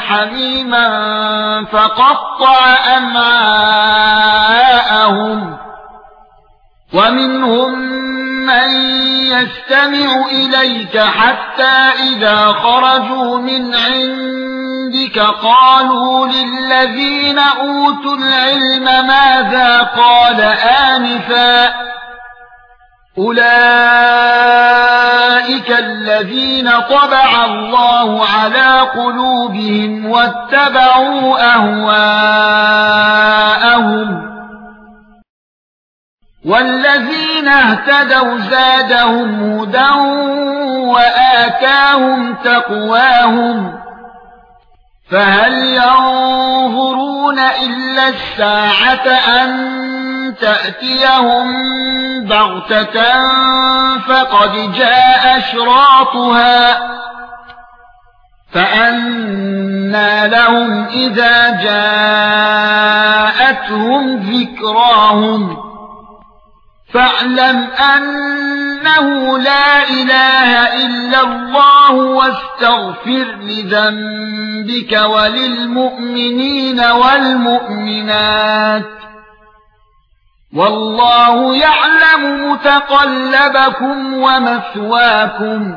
حميما فقطع أمعاءهم. ومنهم من يستمع إليك حتى إذا خرجوا من عندك قالوا للذين أوتوا العلم ماذا قال آنفا؟ أولئك الذين طبع الله على قلوبهم واتبعوا أهواءهم والذين اهتدوا زادهم هدى وآتاهم تقواهم فهل ينظرون إلا الساعة أن تأتيهم بغتة فقد جاء أشراطها. فأنى لهم إذا جاءتهم ذكراهم. فاعلم أنه لا إله إلا الله واستغفر لذنبك وللمؤمنين والمؤمنات. والله يعلم متقلبكم ومثواكم